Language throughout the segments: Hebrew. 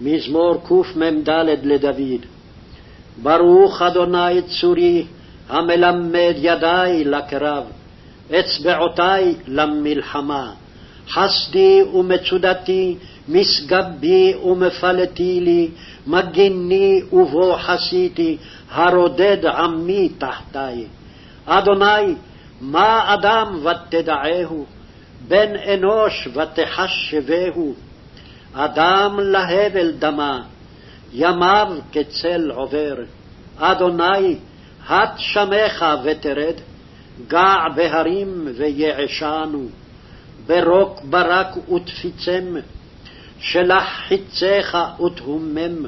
מזמור קמ"ד לדוד. ברוך אדוני צורי, המלמד ידי לקרב, אצבעותי למלחמה. חסדי ומצודתי, משגבי ומפלתי לי, מגיני ובו חסיתי, הרודד עמי תחתי. אדוני, מה אדם ותדעהו, בן אנוש ותחשבהו. אדם להבל דמה, ימיו כצל עובר. אדוני, הט שמך ותרד, גע בהרים ויעשנו, ברוק ברק ותפיצם, שלח חיציך ותהומם,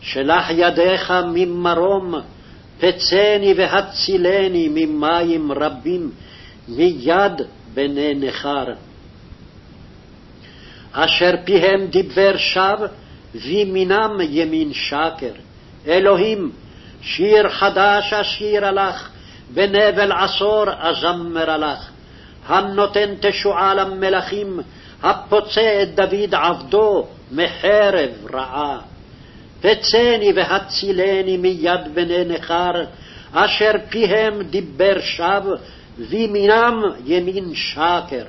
שלח ידיך ממרום, פצני והצילני ממים רבים, מיד בני נכר. אשר פיהם דיבר שווא, וימינם ימין שקר. אלוהים, שיר חדש אשיר עלך, בנבל עשור אזמר עלך. הנותן תשועה למלכים, הפוצע את דוד עבדו מחרב רעה. פצני והצילני מיד בני נכר, אשר פיהם דיבר שווא, וימינם ימין שקר.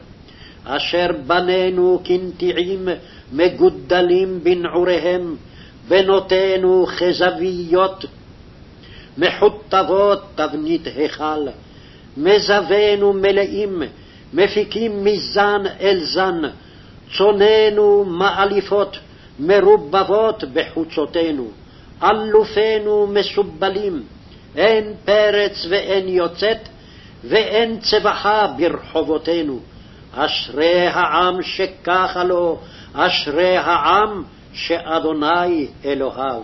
אשר בנינו כנטיעים מגודלים בנעוריהם, בנותינו כזוויות, מחוטבות תבנית היכל. מזווינו מלאים, מפיקים מזן אל זן, צוננו מאליפות, מרובבות בחוצותינו. אלופינו מסובלים, אין פרץ ואין יוצאת, ואין צבחה ברחובותינו. אשרי העם שככה לו, אשרי העם שאדוני אלוהיו.